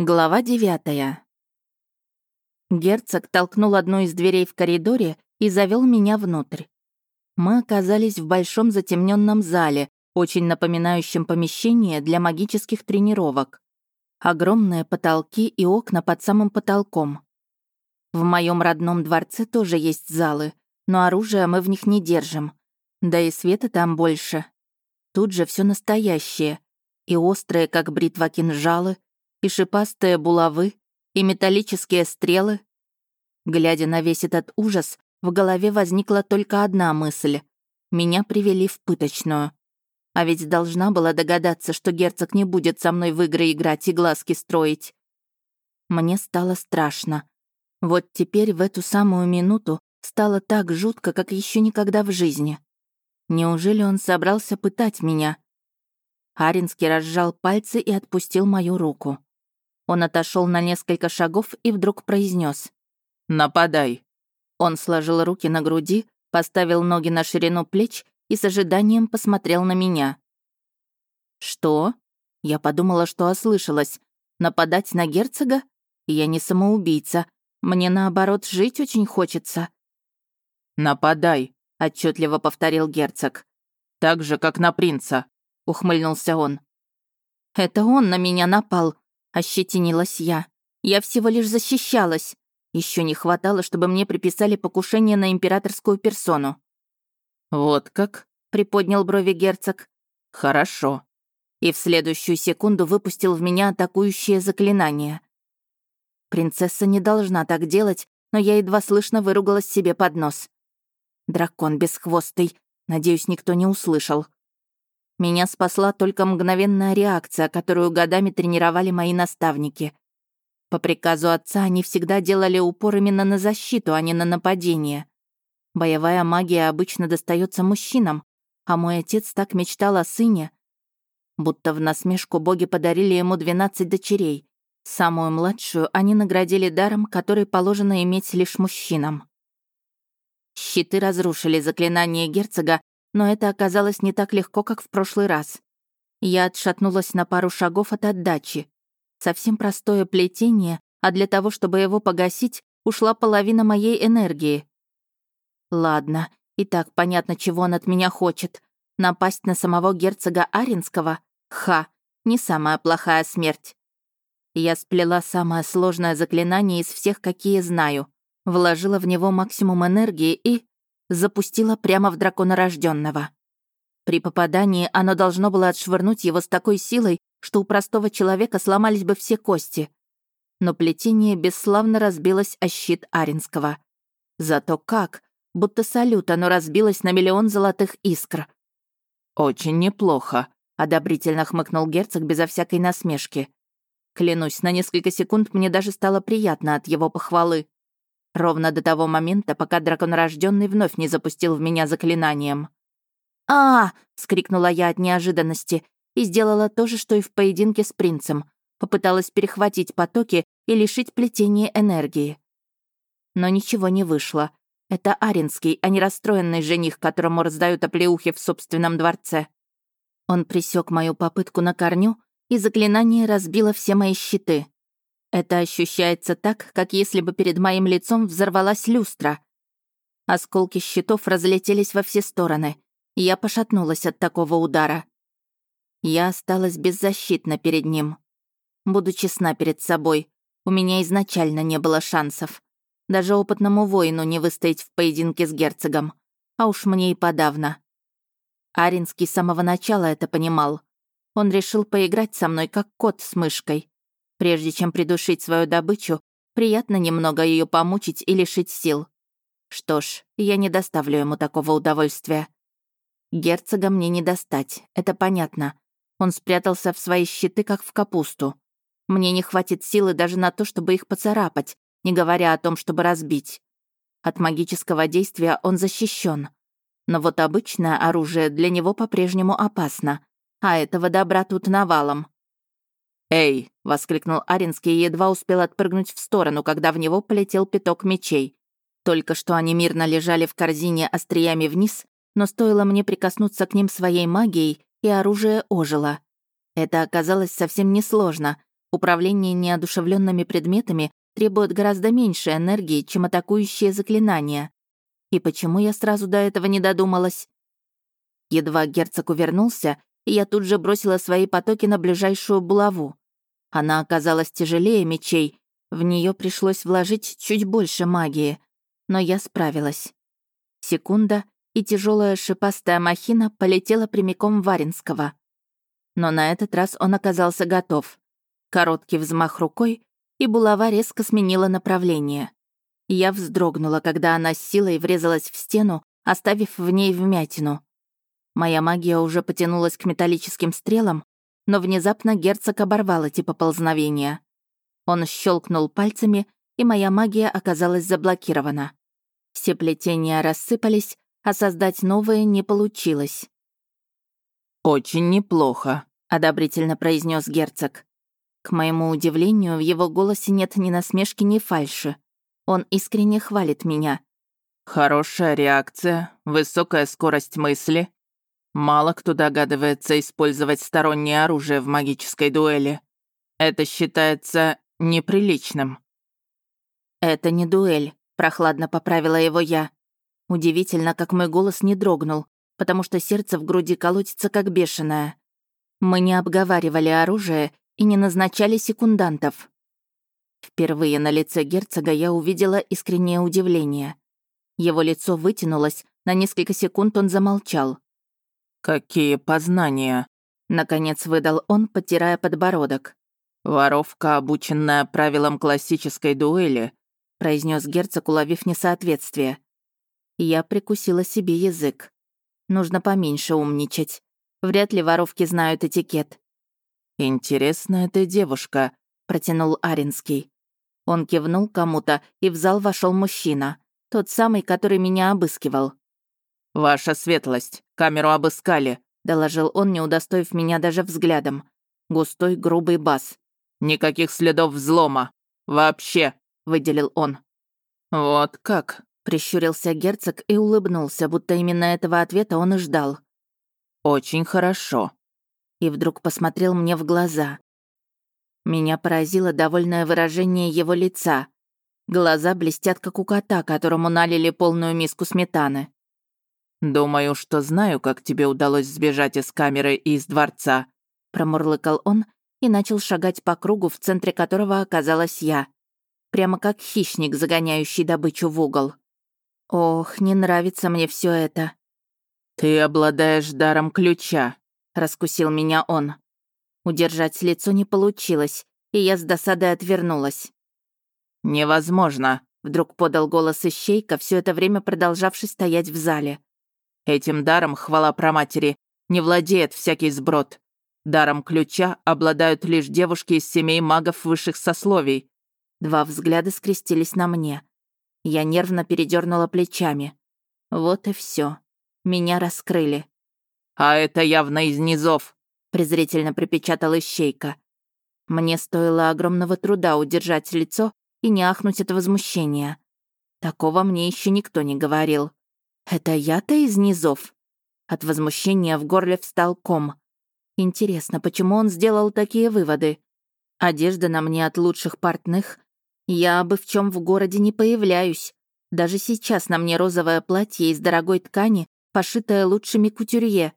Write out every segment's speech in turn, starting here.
Глава девятая. Герцог толкнул одну из дверей в коридоре и завел меня внутрь. Мы оказались в большом затемненном зале, очень напоминающем помещение для магических тренировок. Огромные потолки и окна под самым потолком. В моем родном дворце тоже есть залы, но оружие мы в них не держим. Да и света там больше. Тут же все настоящее. И острые, как бритва кинжалы, и шипастые булавы, и металлические стрелы. Глядя на весь этот ужас, в голове возникла только одна мысль. Меня привели в пыточную. А ведь должна была догадаться, что герцог не будет со мной в игры играть и глазки строить. Мне стало страшно. Вот теперь, в эту самую минуту, стало так жутко, как еще никогда в жизни. Неужели он собрался пытать меня? Аринский разжал пальцы и отпустил мою руку. Он отошел на несколько шагов и вдруг произнес: «Нападай». Он сложил руки на груди, поставил ноги на ширину плеч и с ожиданием посмотрел на меня. «Что?» Я подумала, что ослышалась. «Нападать на герцога? Я не самоубийца. Мне, наоборот, жить очень хочется». «Нападай», — отчетливо повторил герцог. «Так же, как на принца», — ухмыльнулся он. «Это он на меня напал», Ощетинилась я. Я всего лишь защищалась. Еще не хватало, чтобы мне приписали покушение на императорскую персону. «Вот как?» — приподнял брови герцог. «Хорошо». И в следующую секунду выпустил в меня атакующее заклинание. Принцесса не должна так делать, но я едва слышно выругалась себе под нос. Дракон бесхвостый. Надеюсь, никто не услышал. Меня спасла только мгновенная реакция, которую годами тренировали мои наставники. По приказу отца они всегда делали упор именно на защиту, а не на нападение. Боевая магия обычно достается мужчинам, а мой отец так мечтал о сыне. Будто в насмешку боги подарили ему 12 дочерей. Самую младшую они наградили даром, который положено иметь лишь мужчинам. Щиты разрушили заклинание герцога, но это оказалось не так легко, как в прошлый раз. Я отшатнулась на пару шагов от отдачи. Совсем простое плетение, а для того, чтобы его погасить, ушла половина моей энергии. Ладно, и так понятно, чего он от меня хочет. Напасть на самого герцога Аринского? Ха, не самая плохая смерть. Я сплела самое сложное заклинание из всех, какие знаю. Вложила в него максимум энергии и запустила прямо в драконорожденного. При попадании оно должно было отшвырнуть его с такой силой, что у простого человека сломались бы все кости. Но плетение бесславно разбилось о щит Аринского. Зато как? Будто салют оно разбилось на миллион золотых искр. «Очень неплохо», — одобрительно хмыкнул герцог безо всякой насмешки. Клянусь, на несколько секунд мне даже стало приятно от его похвалы. Ровно до того момента, пока драконорожденный вновь не запустил в меня заклинанием. а, скрикнула я от неожиданности и сделала то же, что и в поединке с принцем. Попыталась перехватить потоки и лишить плетения энергии. Но ничего не вышло. Это Аринский, а не расстроенный жених, которому раздают оплеухи в собственном дворце. Он присек мою попытку на корню, и заклинание разбило все мои щиты. Это ощущается так, как если бы перед моим лицом взорвалась люстра. Осколки щитов разлетелись во все стороны. Я пошатнулась от такого удара. Я осталась беззащитна перед ним. Буду честна перед собой. У меня изначально не было шансов. Даже опытному воину не выстоять в поединке с герцогом. А уж мне и подавно. Аринский с самого начала это понимал. Он решил поиграть со мной, как кот с мышкой. Прежде чем придушить свою добычу, приятно немного ее помучить и лишить сил. Что ж, я не доставлю ему такого удовольствия. Герцога мне не достать, это понятно. Он спрятался в свои щиты, как в капусту. Мне не хватит силы даже на то, чтобы их поцарапать, не говоря о том, чтобы разбить. От магического действия он защищен. Но вот обычное оружие для него по-прежнему опасно. А этого добра тут навалом. «Эй!» — воскликнул Аринский и едва успел отпрыгнуть в сторону, когда в него полетел пяток мечей. Только что они мирно лежали в корзине остриями вниз, но стоило мне прикоснуться к ним своей магией, и оружие ожило. Это оказалось совсем несложно. Управление неодушевленными предметами требует гораздо меньше энергии, чем атакующие заклинания. И почему я сразу до этого не додумалась? Едва герцог увернулся, я тут же бросила свои потоки на ближайшую булаву. Она оказалась тяжелее мечей, в нее пришлось вложить чуть больше магии, но я справилась. Секунда, и тяжелая шипастая махина полетела прямиком Варинского. Но на этот раз он оказался готов. Короткий взмах рукой, и булава резко сменила направление. Я вздрогнула, когда она с силой врезалась в стену, оставив в ней вмятину. Моя магия уже потянулась к металлическим стрелам, но внезапно герцог оборвал эти поползновения. Он щелкнул пальцами, и моя магия оказалась заблокирована. Все плетения рассыпались, а создать новое не получилось. «Очень неплохо», — одобрительно произнес герцог. К моему удивлению, в его голосе нет ни насмешки, ни фальши. Он искренне хвалит меня. «Хорошая реакция, высокая скорость мысли. Мало кто догадывается использовать стороннее оружие в магической дуэли. Это считается неприличным». «Это не дуэль», — прохладно поправила его я. Удивительно, как мой голос не дрогнул, потому что сердце в груди колотится как бешеное. Мы не обговаривали оружие и не назначали секундантов. Впервые на лице герцога я увидела искреннее удивление. Его лицо вытянулось, на несколько секунд он замолчал. «Какие познания!» — наконец выдал он, потирая подбородок. «Воровка, обученная правилам классической дуэли», — произнес герцог, уловив несоответствие. Я прикусила себе язык. Нужно поменьше умничать. Вряд ли воровки знают этикет. «Интересная ты девушка», — протянул Аринский. Он кивнул кому-то, и в зал вошел мужчина. Тот самый, который меня обыскивал. «Ваша светлость, камеру обыскали», — доложил он, не удостоив меня даже взглядом. Густой, грубый бас. «Никаких следов взлома. Вообще», — выделил он. «Вот как», — прищурился герцог и улыбнулся, будто именно этого ответа он и ждал. «Очень хорошо», и вдруг посмотрел мне в глаза. Меня поразило довольное выражение его лица. Глаза блестят, как у кота, которому налили полную миску сметаны. «Думаю, что знаю, как тебе удалось сбежать из камеры и из дворца», промурлыкал он и начал шагать по кругу, в центре которого оказалась я. Прямо как хищник, загоняющий добычу в угол. Ох, не нравится мне все это. «Ты обладаешь даром ключа», — раскусил меня он. Удержать лицо не получилось, и я с досадой отвернулась. «Невозможно», — вдруг подал голос Ищейка, все это время продолжавший стоять в зале. «Этим даром, хвала проматери, не владеет всякий сброд. Даром ключа обладают лишь девушки из семей магов высших сословий». Два взгляда скрестились на мне. Я нервно передернула плечами. Вот и все. Меня раскрыли. «А это явно из низов», презрительно припечатал Ищейка. Мне стоило огромного труда удержать лицо и не ахнуть от возмущения. Такого мне еще никто не говорил. Это я-то из низов? От возмущения в горле встал ком. Интересно, почему он сделал такие выводы? Одежда на мне от лучших портных. Я бы в чем в городе не появляюсь. Даже сейчас на мне розовое платье из дорогой ткани, пошитое лучшими кутюрье.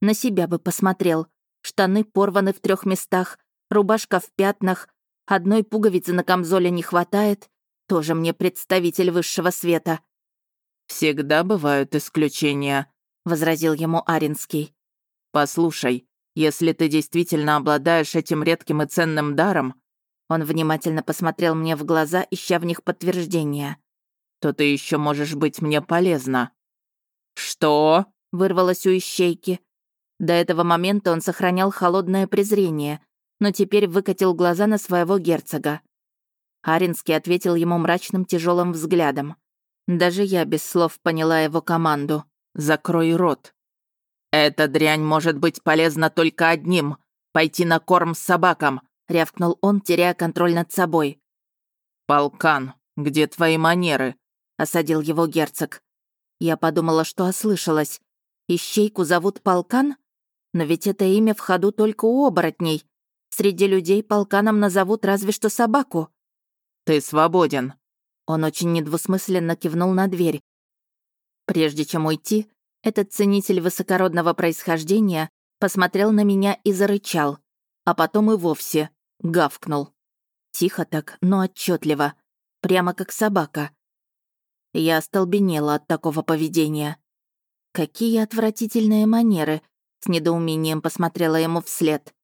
На себя бы посмотрел штаны порваны в трех местах, рубашка в пятнах, одной пуговицы на камзоле не хватает, тоже мне представитель высшего света». «Всегда бывают исключения», — возразил ему Аринский. «Послушай, если ты действительно обладаешь этим редким и ценным даром...» Он внимательно посмотрел мне в глаза, ища в них подтверждения. «То ты еще можешь быть мне полезна». «Что?» — вырвалось у ищейки. До этого момента он сохранял холодное презрение, но теперь выкатил глаза на своего герцога. Аринский ответил ему мрачным тяжелым взглядом. Даже я без слов поняла его команду. «Закрой рот». «Эта дрянь может быть полезна только одним — пойти на корм с собакам», — рявкнул он, теряя контроль над собой. «Полкан, где твои манеры?» — осадил его герцог. Я подумала, что ослышалась. Ищейку зовут Полкан? Но ведь это имя в ходу только у оборотней. Среди людей полка нам назовут разве что собаку». «Ты свободен». Он очень недвусмысленно кивнул на дверь. Прежде чем уйти, этот ценитель высокородного происхождения посмотрел на меня и зарычал, а потом и вовсе гавкнул. Тихо так, но отчетливо, прямо как собака. Я остолбенела от такого поведения. Какие отвратительные манеры, с недоумением посмотрела ему вслед.